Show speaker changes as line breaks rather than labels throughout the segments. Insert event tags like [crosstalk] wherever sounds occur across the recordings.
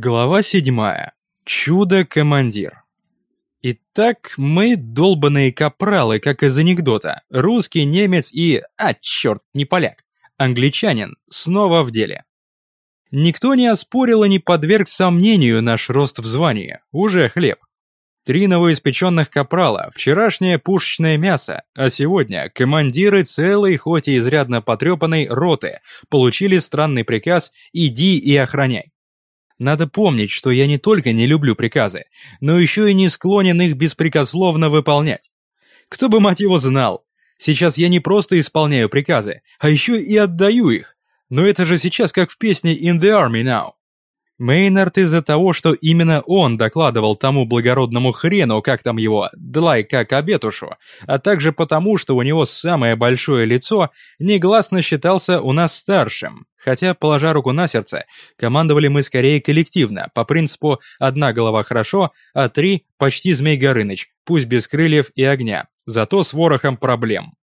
Глава седьмая. Чудо-командир. Итак, мы долбаные капралы, как из анекдота. Русский, немец и... А, черт, не поляк. Англичанин. Снова в деле. Никто не оспорил и не подверг сомнению наш рост в звании. Уже хлеб. Три новоиспеченных капрала, вчерашнее пушечное мясо, а сегодня командиры целой, хоть и изрядно потрепанной, роты получили странный приказ «иди и охраняй». Надо помнить, что я не только не люблю приказы, но еще и не склонен их беспрекословно выполнять. Кто бы, мать его, знал. Сейчас я не просто исполняю приказы, а еще и отдаю их. Но это же сейчас как в песне «In the Army Now». Мейнард из-за того, что именно он докладывал тому благородному хрену, как там его, длай как обетушу, а также потому, что у него самое большое лицо, негласно считался у нас старшим. Хотя, положа руку на сердце, командовали мы скорее коллективно, по принципу «одна голова хорошо», а три – почти Змей Горыныч, пусть без крыльев и огня, зато с ворохом проблем.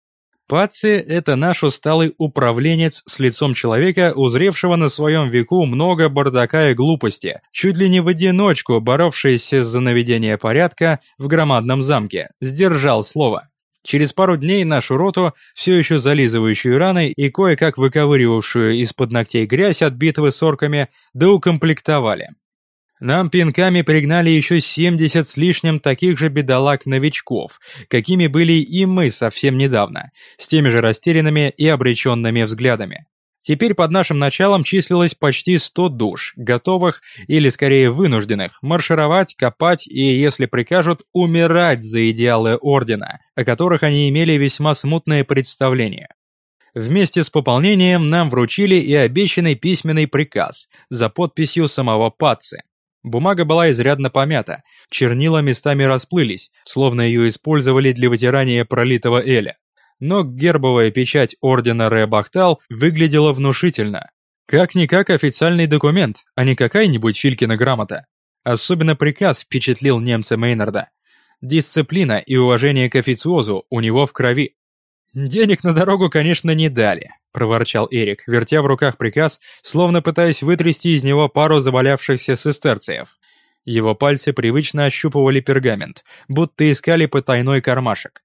Паци – это наш усталый управленец с лицом человека, узревшего на своем веку много бардака и глупости, чуть ли не в одиночку боровшийся за наведение порядка в громадном замке, сдержал слово. Через пару дней нашу роту, все еще зализывающую раны и кое-как выковыривавшую из-под ногтей грязь от битвы с орками, доукомплектовали. Нам пинками пригнали еще 70 с лишним таких же бедолаг-новичков, какими были и мы совсем недавно, с теми же растерянными и обреченными взглядами. Теперь под нашим началом числилось почти 100 душ, готовых, или скорее вынужденных, маршировать, копать и, если прикажут, умирать за идеалы Ордена, о которых они имели весьма смутное представление. Вместе с пополнением нам вручили и обещанный письменный приказ за подписью самого Патцы. Бумага была изрядно помята, чернила местами расплылись, словно ее использовали для вытирания пролитого эля. Но гербовая печать ордена Ре-Бахтал выглядела внушительно. Как-никак официальный документ, а не какая-нибудь Филькина грамота. Особенно приказ впечатлил немца Мейнарда. Дисциплина и уважение к официозу у него в крови. «Денег на дорогу, конечно, не дали», — проворчал Эрик, вертя в руках приказ, словно пытаясь вытрясти из него пару завалявшихся сестерциев. Его пальцы привычно ощупывали пергамент, будто искали потайной кармашек.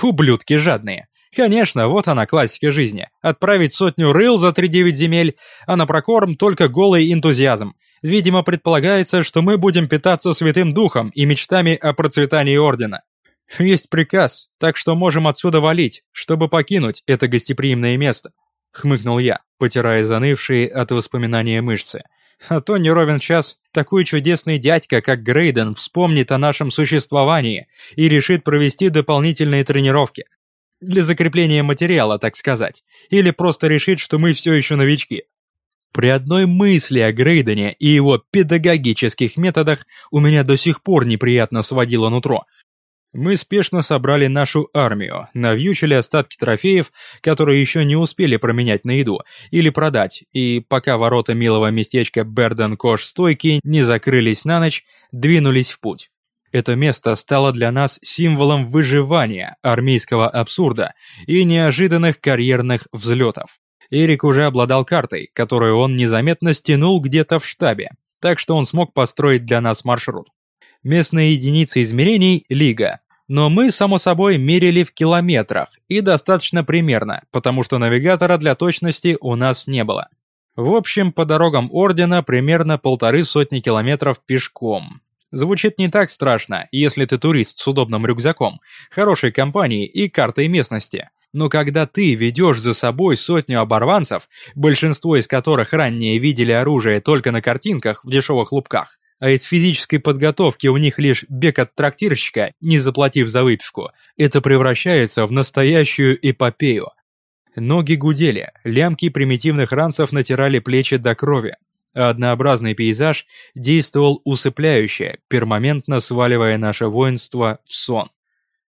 Ублюдки жадные. Конечно, вот она классика жизни. Отправить сотню рыл за три девять земель, а на прокорм только голый энтузиазм. Видимо, предполагается, что мы будем питаться святым духом и мечтами о процветании Ордена. [laughs] «Есть приказ, так что можем отсюда валить, чтобы покинуть это гостеприимное место», — хмыкнул я, потирая занывшие от воспоминания мышцы. «А то не ровен час, такой чудесный дядька, как Грейден, вспомнит о нашем существовании и решит провести дополнительные тренировки. Для закрепления материала, так сказать. Или просто решит, что мы все еще новички». При одной мысли о Грейдене и его педагогических методах у меня до сих пор неприятно сводило нутро, мы спешно собрали нашу армию, навьючили остатки трофеев, которые еще не успели променять на еду или продать, и пока ворота милого местечка Берден-Кош-стойки не закрылись на ночь, двинулись в путь. Это место стало для нас символом выживания, армейского абсурда и неожиданных карьерных взлетов. Эрик уже обладал картой, которую он незаметно стянул где-то в штабе, так что он смог построить для нас маршрут. Местная единица измерений – лига, но мы, само собой, мерили в километрах, и достаточно примерно, потому что навигатора для точности у нас не было. В общем, по дорогам Ордена примерно полторы сотни километров пешком. Звучит не так страшно, если ты турист с удобным рюкзаком, хорошей компанией и картой местности. Но когда ты ведешь за собой сотню оборванцев, большинство из которых ранее видели оружие только на картинках в дешевых лупках, а из физической подготовки у них лишь бег от трактирщика, не заплатив за выпивку, это превращается в настоящую эпопею. Ноги гудели, лямки примитивных ранцев натирали плечи до крови, а однообразный пейзаж действовал усыпляюще, пермоментно сваливая наше воинство в сон.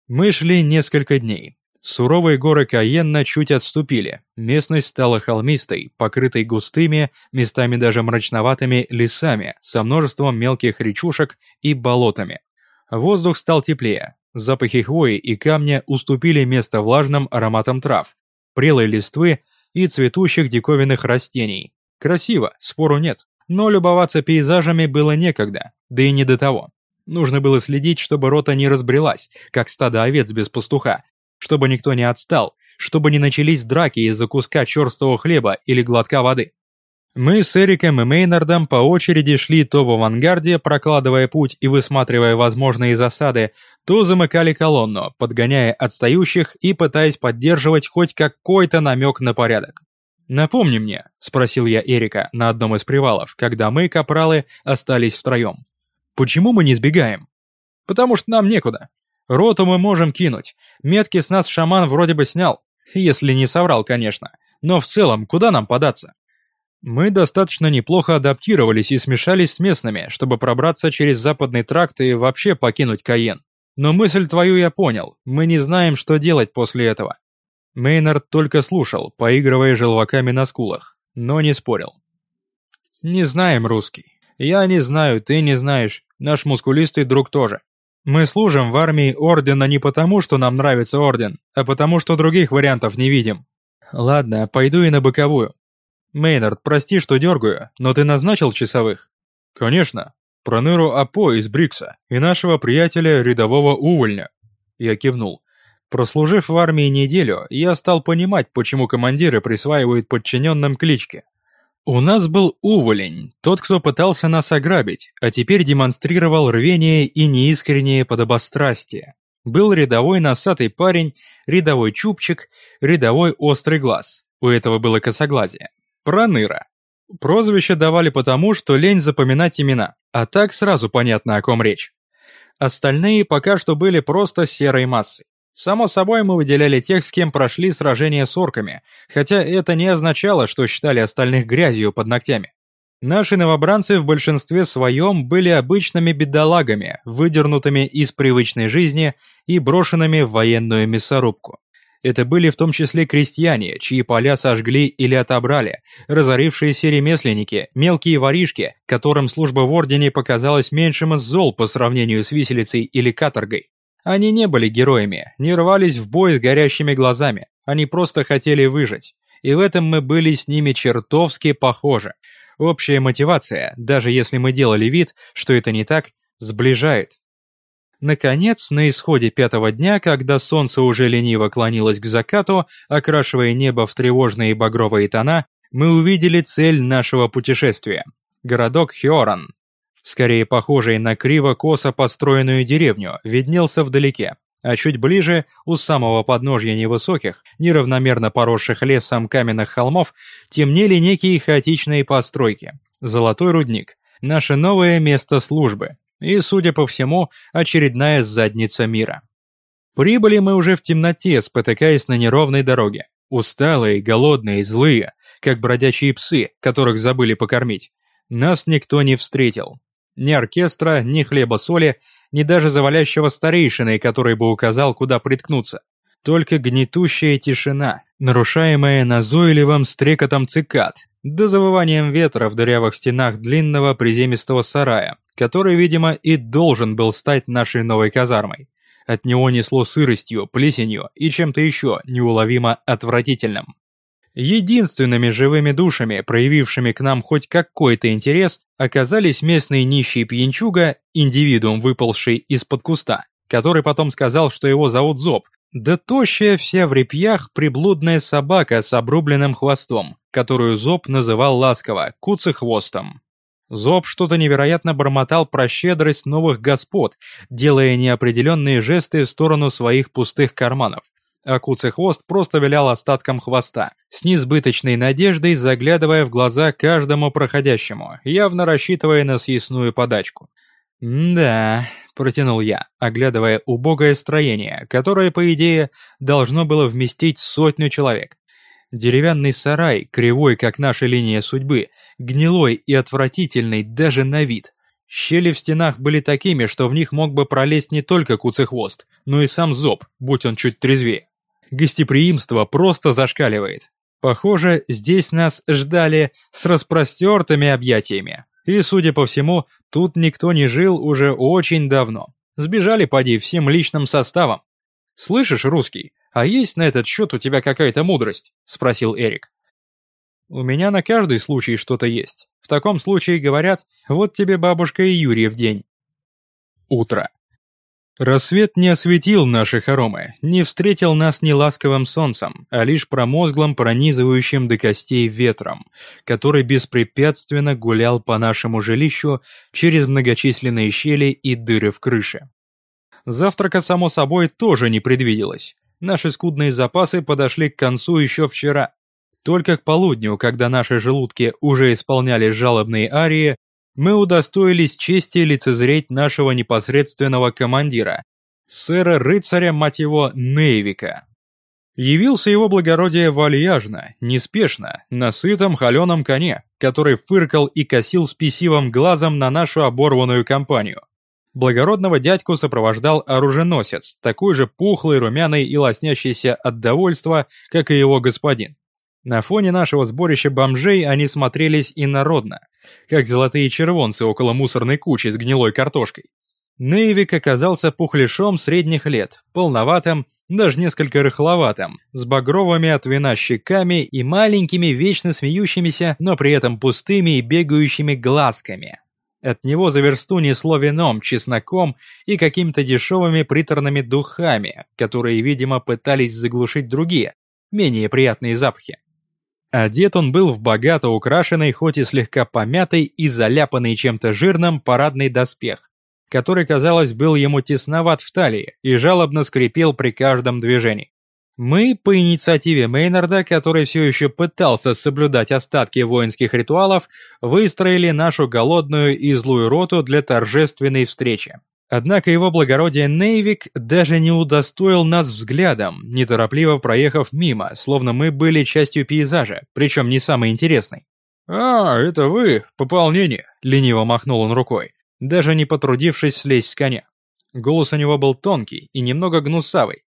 Мы шли несколько дней, Суровые горы Каенна чуть отступили, местность стала холмистой, покрытой густыми, местами даже мрачноватыми лесами со множеством мелких речушек и болотами. Воздух стал теплее, запахи хвои и камня уступили место влажным ароматам трав, прелой листвы и цветущих диковинных растений. Красиво, спору нет. Но любоваться пейзажами было некогда, да и не до того. Нужно было следить, чтобы рота не разбрелась, как стадо овец без пастуха, чтобы никто не отстал, чтобы не начались драки из-за куска черстого хлеба или глотка воды. Мы с Эриком и Мейнардом по очереди шли то в авангарде, прокладывая путь и высматривая возможные засады, то замыкали колонну, подгоняя отстающих и пытаясь поддерживать хоть какой-то намек на порядок. «Напомни мне», — спросил я Эрика на одном из привалов, когда мы, капралы, остались втроем. «Почему мы не сбегаем?» «Потому что нам некуда. Роту мы можем кинуть. Метки с нас шаман вроде бы снял. Если не соврал, конечно. Но в целом, куда нам податься?» Мы достаточно неплохо адаптировались и смешались с местными, чтобы пробраться через западный тракт и вообще покинуть Каен. Но мысль твою я понял, мы не знаем, что делать после этого. Мейнард только слушал, поигрывая желваками на скулах, но не спорил. «Не знаем, русский. Я не знаю, ты не знаешь, наш мускулистый друг тоже. Мы служим в армии Ордена не потому, что нам нравится Орден, а потому, что других вариантов не видим. Ладно, пойду и на боковую. Мейнард, прости, что дергаю, но ты назначил часовых? Конечно. Проныру Апо из Брикса и нашего приятеля рядового увольня. Я кивнул. Прослужив в армии неделю, я стал понимать, почему командиры присваивают подчиненным клички. У нас был уволень, тот, кто пытался нас ограбить, а теперь демонстрировал рвение и неискреннее подобострастие. Был рядовой носатый парень, рядовой чубчик, рядовой острый глаз. У этого было косоглазие. Проныра. Прозвище давали потому, что лень запоминать имена, а так сразу понятно, о ком речь. Остальные пока что были просто серой массой. Само собой, мы выделяли тех, с кем прошли сражения с орками, хотя это не означало, что считали остальных грязью под ногтями. Наши новобранцы в большинстве своем были обычными бедолагами, выдернутыми из привычной жизни и брошенными в военную мясорубку. Это были в том числе крестьяне, чьи поля сожгли или отобрали, разорившиеся ремесленники, мелкие воришки, которым служба в Ордене показалась меньшим из зол по сравнению с виселицей или каторгой. Они не были героями, не рвались в бой с горящими глазами, они просто хотели выжить. И в этом мы были с ними чертовски похожи. Общая мотивация, даже если мы делали вид, что это не так, сближает. Наконец, на исходе пятого дня, когда солнце уже лениво клонилось к закату, окрашивая небо в тревожные багровые тона, мы увидели цель нашего путешествия – городок Хиоран. Скорее похожий на криво-косо построенную деревню, виднелся вдалеке, а чуть ближе, у самого подножья невысоких, неравномерно поросших лесом каменных холмов, темнели некие хаотичные постройки. Золотой рудник – наше новое место службы, и, судя по всему, очередная задница мира. Прибыли мы уже в темноте, спотыкаясь на неровной дороге. Усталые, голодные, злые, как бродячие псы, которых забыли покормить. Нас никто не встретил. Ни оркестра, ни хлеба-соли, ни даже завалящего старейшины, который бы указал, куда приткнуться. Только гнетущая тишина, нарушаемая назойливым стрекотом цикад, да завыванием ветра в дырявых стенах длинного приземистого сарая, который, видимо, и должен был стать нашей новой казармой. От него несло сыростью, плесенью и чем-то еще неуловимо отвратительным. Единственными живыми душами, проявившими к нам хоть какой-то интерес, оказались местный нищий пьянчуга, индивидуум, выползший из-под куста, который потом сказал, что его зовут Зоб, да тощая вся в репьях приблудная собака с обрубленным хвостом, которую Зоб называл ласково куцехвостом. Зоб что-то невероятно бормотал про щедрость новых господ, делая неопределенные жесты в сторону своих пустых карманов. А Куцехвост просто вилял остатком хвоста, с несбыточной надеждой заглядывая в глаза каждому проходящему, явно рассчитывая на съестную подачку. «Да», — протянул я, оглядывая убогое строение, которое, по идее, должно было вместить сотню человек. Деревянный сарай, кривой, как наша линия судьбы, гнилой и отвратительный даже на вид. Щели в стенах были такими, что в них мог бы пролезть не только куцехвост, но и сам зоб, будь он чуть трезвее. Гостеприимство просто зашкаливает. Похоже, здесь нас ждали с распростертыми объятиями. И, судя по всему, тут никто не жил уже очень давно. Сбежали, поди, всем личным составом. Слышишь, русский, «А есть на этот счет у тебя какая-то мудрость?» – спросил Эрик. У меня на каждый случай что-то есть. В таком случае говорят, вот тебе бабушка и Юрий в день. Утро. Рассвет не осветил наши хоромы, не встретил нас ни ласковым солнцем, а лишь промозглым, пронизывающим до костей ветром, который беспрепятственно гулял по нашему жилищу через многочисленные щели и дыры в крыше. Завтрака, само собой, тоже не предвиделось. Наши скудные запасы подошли к концу еще вчера. Только к полудню, когда наши желудки уже исполняли жалобные арии, мы удостоились чести лицезреть нашего непосредственного командира, сэра-рыцаря, мать его, Нейвика. Явился его благородие вальяжно, неспешно, на сытом холеном коне, который фыркал и косил спесивым глазом на нашу оборванную компанию. Благородного дядьку сопровождал оруженосец, такой же пухлый, румяный и лоснящийся от довольства, как и его господин. На фоне нашего сборища бомжей они смотрелись инородно, как золотые червонцы около мусорной кучи с гнилой картошкой. Нейвик оказался пухляшом средних лет, полноватым, даже несколько рыхловатым, с багровыми от вина щеками и маленькими, вечно смеющимися, но при этом пустыми и бегающими глазками. От него за версту несло вином, чесноком и какими-то дешевыми приторными духами, которые, видимо, пытались заглушить другие, менее приятные запахи. Одет он был в богато украшенный, хоть и слегка помятый и заляпанный чем-то жирным парадный доспех, который, казалось, был ему тесноват в талии и жалобно скрипел при каждом движении. Мы, по инициативе Мейнарда, который все еще пытался соблюдать остатки воинских ритуалов, выстроили нашу голодную и злую роту для торжественной встречи. Однако его благородие Нейвик даже не удостоил нас взглядом, неторопливо проехав мимо, словно мы были частью пейзажа, причем не самой интересной. «А, это вы, пополнение», — лениво махнул он рукой, даже не потрудившись слезть с коня. Голос у него был тонкий и немного гнусавый.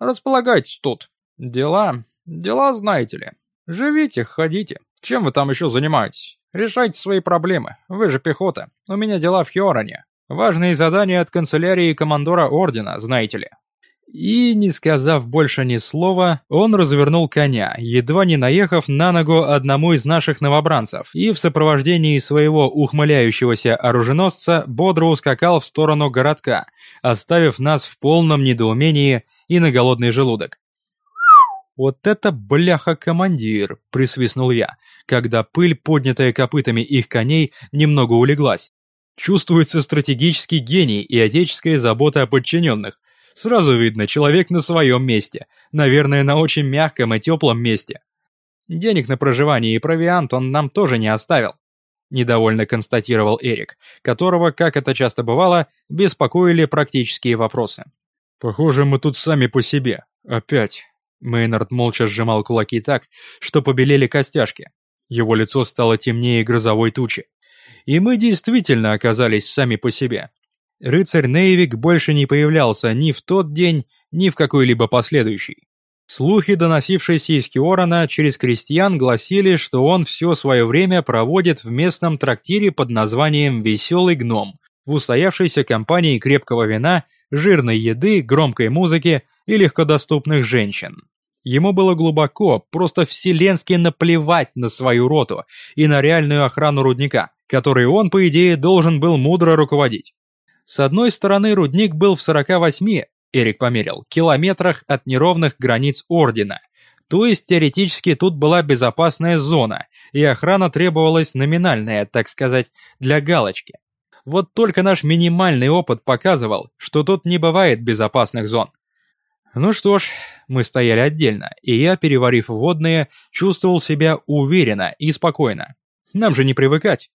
«Располагайтесь тут. Дела... дела знаете ли. Живите, ходите. Чем вы там еще занимаетесь? Решайте свои проблемы. Вы же пехота. У меня дела в Хиороне. Важные задания от канцелярии командора ордена, знаете ли. И, не сказав больше ни слова, он развернул коня, едва не наехав на ногу одному из наших новобранцев, и в сопровождении своего ухмыляющегося оруженосца бодро ускакал в сторону городка, оставив нас в полном недоумении и на голодный желудок. «Вот это бляха-командир!» — присвистнул я, когда пыль, поднятая копытами их коней, немного улеглась. Чувствуется стратегический гений и отеческая забота о подчиненных. Сразу видно, человек на своем месте. Наверное, на очень мягком и теплом месте. Денег на проживание и провиант он нам тоже не оставил. Недовольно констатировал Эрик, которого, как это часто бывало, беспокоили практические вопросы. «Похоже, мы тут сами по себе. Опять». Мейнард молча сжимал кулаки так, что побелели костяшки. Его лицо стало темнее грозовой тучи. И мы действительно оказались сами по себе. Рыцарь Нейвик больше не появлялся ни в тот день, ни в какой-либо последующий. Слухи, доносившиеся из Киорана через крестьян, гласили, что он все свое время проводит в местном трактире под названием «Веселый гном», в устоявшейся компании крепкого вина, жирной еды, громкой музыки и легкодоступных женщин. Ему было глубоко, просто вселенски наплевать на свою роту и на реальную охрану рудника, которой он, по идее, должен был мудро руководить. С одной стороны, рудник был в 48, Эрик померил, километрах от неровных границ Ордена, то есть теоретически тут была безопасная зона, и охрана требовалась номинальная, так сказать, для галочки. Вот только наш минимальный опыт показывал, что тут не бывает безопасных зон. Ну что ж, мы стояли отдельно, и я, переварив водные, чувствовал себя уверенно и спокойно. Нам же не привыкать.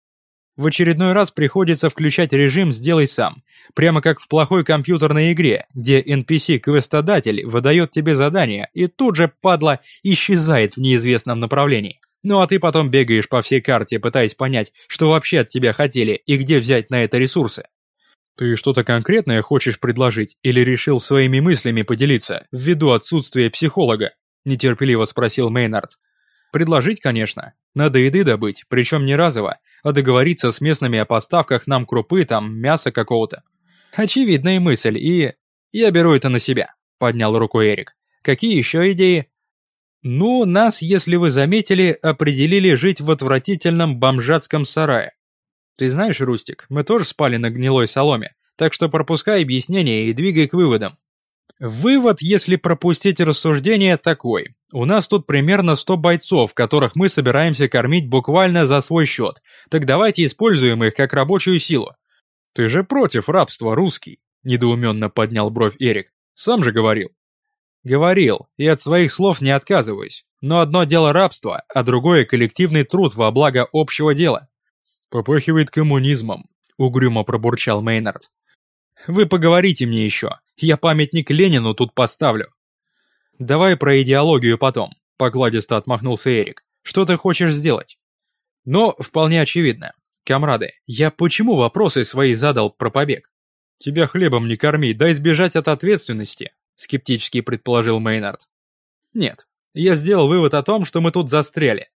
В очередной раз приходится включать режим «Сделай сам», прямо как в плохой компьютерной игре, где NPC-квестодатель выдает тебе задание и тут же, падла, исчезает в неизвестном направлении. Ну а ты потом бегаешь по всей карте, пытаясь понять, что вообще от тебя хотели и где взять на это ресурсы. Ты что-то конкретное хочешь предложить или решил своими мыслями поделиться, ввиду отсутствия психолога? Нетерпеливо спросил Мейнард. Предложить, конечно. Надо еды добыть, причем не разово, а договориться с местными о поставках нам крупы, там, мяса какого-то. Очевидная мысль, и... Я беру это на себя, поднял рукой Эрик. Какие еще идеи? Ну, нас, если вы заметили, определили жить в отвратительном бомжатском сарае. Ты знаешь, Рустик, мы тоже спали на гнилой соломе, так что пропускай объяснения и двигай к выводам. Вывод, если пропустить рассуждение, такой. У нас тут примерно 100 бойцов, которых мы собираемся кормить буквально за свой счет. Так давайте используем их как рабочую силу. Ты же против рабства, русский, недоуменно поднял бровь Эрик. Сам же говорил. Говорил, и от своих слов не отказываюсь. Но одно дело рабство, а другое коллективный труд во благо общего дела. Попахивает коммунизмом, угрюмо пробурчал Мейнард. Вы поговорите мне еще, я памятник Ленину тут поставлю. Давай про идеологию потом, покладисто отмахнулся Эрик. Что ты хочешь сделать? Но вполне очевидно. Камрады, я почему вопросы свои задал про побег? Тебя хлебом не корми, дай сбежать от ответственности, скептически предположил Мейнард. Нет, я сделал вывод о том, что мы тут застряли.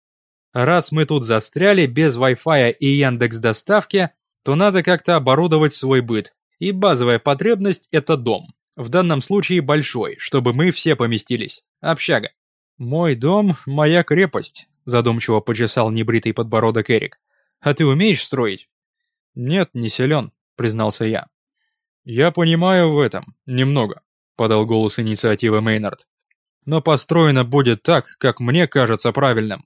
Раз мы тут застряли без Wi-Fi и Яндекс доставки, то надо как-то оборудовать свой быт, и базовая потребность – это дом. В данном случае большой, чтобы мы все поместились. Общага. «Мой дом – моя крепость», – задумчиво почесал небритый подбородок Эрик. «А ты умеешь строить?» «Нет, не силен», – признался я. «Я понимаю в этом, немного», – подал голос инициативы Мейнард. «Но построено будет так, как мне кажется правильным».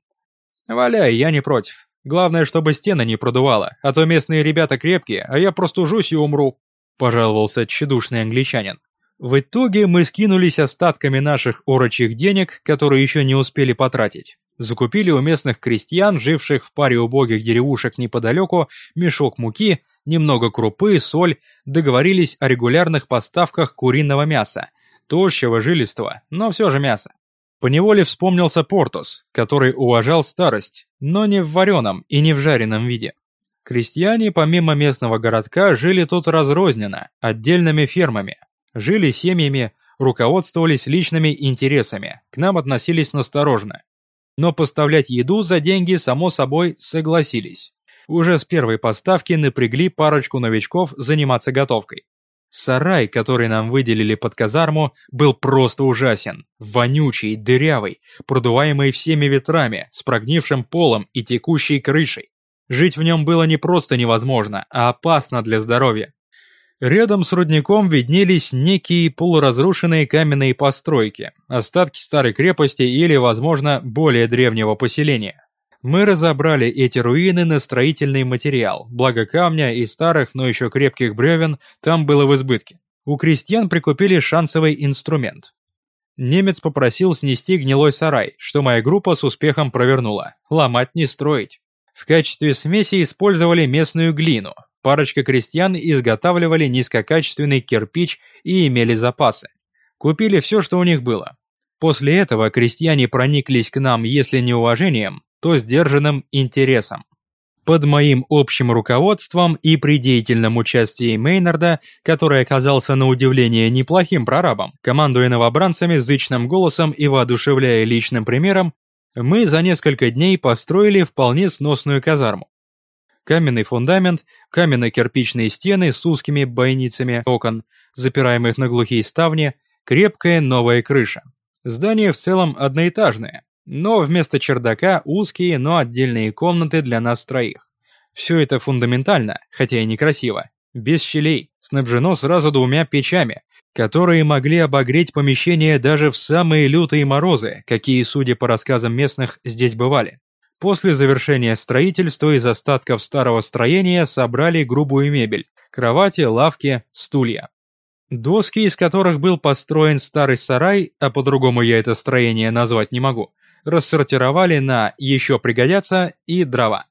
«Валяй, я не против. Главное, чтобы стены не продувало, а то местные ребята крепкие, а я простужусь и умру», – пожаловался тщедушный англичанин. В итоге мы скинулись остатками наших орочих денег, которые еще не успели потратить. Закупили у местных крестьян, живших в паре убогих деревушек неподалеку, мешок муки, немного крупы, соль, договорились о регулярных поставках куриного мяса, тощего, жилистого, но все же мяса. Поневоле вспомнился Портос, который уважал старость, но не в вареном и не в жареном виде. Крестьяне, помимо местного городка, жили тут разрозненно, отдельными фермами. Жили семьями, руководствовались личными интересами, к нам относились насторожно. Но поставлять еду за деньги, само собой, согласились. Уже с первой поставки напрягли парочку новичков заниматься готовкой. Сарай, который нам выделили под казарму, был просто ужасен. Вонючий, дырявый, продуваемый всеми ветрами, с прогнившим полом и текущей крышей. Жить в нем было не просто невозможно, а опасно для здоровья. Рядом с рудником виднелись некие полуразрушенные каменные постройки, остатки старой крепости или, возможно, более древнего поселения. Мы разобрали эти руины на строительный материал, благо камня и старых, но еще крепких бревен там было в избытке. У крестьян прикупили шансовый инструмент. Немец попросил снести гнилой сарай, что моя группа с успехом провернула. Ломать не строить. В качестве смеси использовали местную глину. Парочка крестьян изготавливали низкокачественный кирпич и имели запасы. Купили все, что у них было. После этого крестьяне прониклись к нам, если не уважением, то сдержанным интересом. Под моим общим руководством и при деятельном участии Мейнарда, который оказался на удивление неплохим прорабом, командуя новобранцами зычным голосом и воодушевляя личным примером, мы за несколько дней построили вполне сносную казарму. Каменный фундамент, каменно-кирпичные стены с узкими бойницами окон, запираемых на глухие ставни, крепкая новая крыша. Здание в целом одноэтажное, но вместо чердака узкие, но отдельные комнаты для нас троих. Все это фундаментально, хотя и некрасиво. Без щелей, снабжено сразу двумя печами, которые могли обогреть помещение даже в самые лютые морозы, какие, судя по рассказам местных, здесь бывали. После завершения строительства из остатков старого строения собрали грубую мебель, кровати, лавки, стулья. Доски, из которых был построен старый сарай, а по-другому я это строение назвать не могу, рассортировали на «еще пригодятся» и дрова.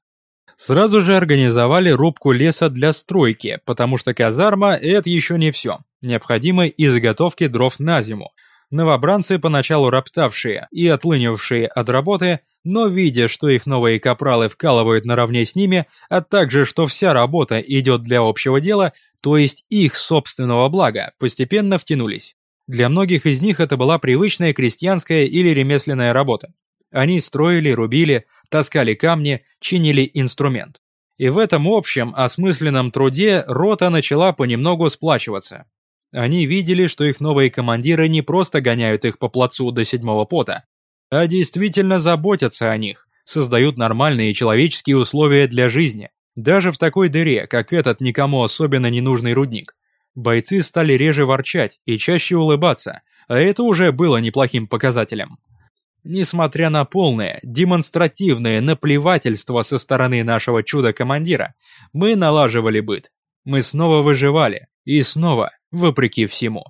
Сразу же организовали рубку леса для стройки, потому что казарма – это еще не все. Необходимы и заготовки дров на зиму. Новобранцы, поначалу роптавшие и отлынившие от работы, но видя, что их новые капралы вкалывают наравне с ними, а также что вся работа идет для общего дела, то есть их собственного блага, постепенно втянулись. Для многих из них это была привычная крестьянская или ремесленная работа. Они строили, рубили, таскали камни, чинили инструмент. И в этом общем, осмысленном труде рота начала понемногу сплачиваться. Они видели, что их новые командиры не просто гоняют их по плацу до седьмого пота. а действительно заботятся о них, создают нормальные человеческие условия для жизни. Даже в такой дыре, как этот никому особенно не нужный рудник. Бойцы стали реже ворчать и чаще улыбаться, а это уже было неплохим показателем. Несмотря на полное, демонстративное наплевательство со стороны нашего чудо-командира, мы налаживали быт. Мы снова выживали, и снова, вопреки всему.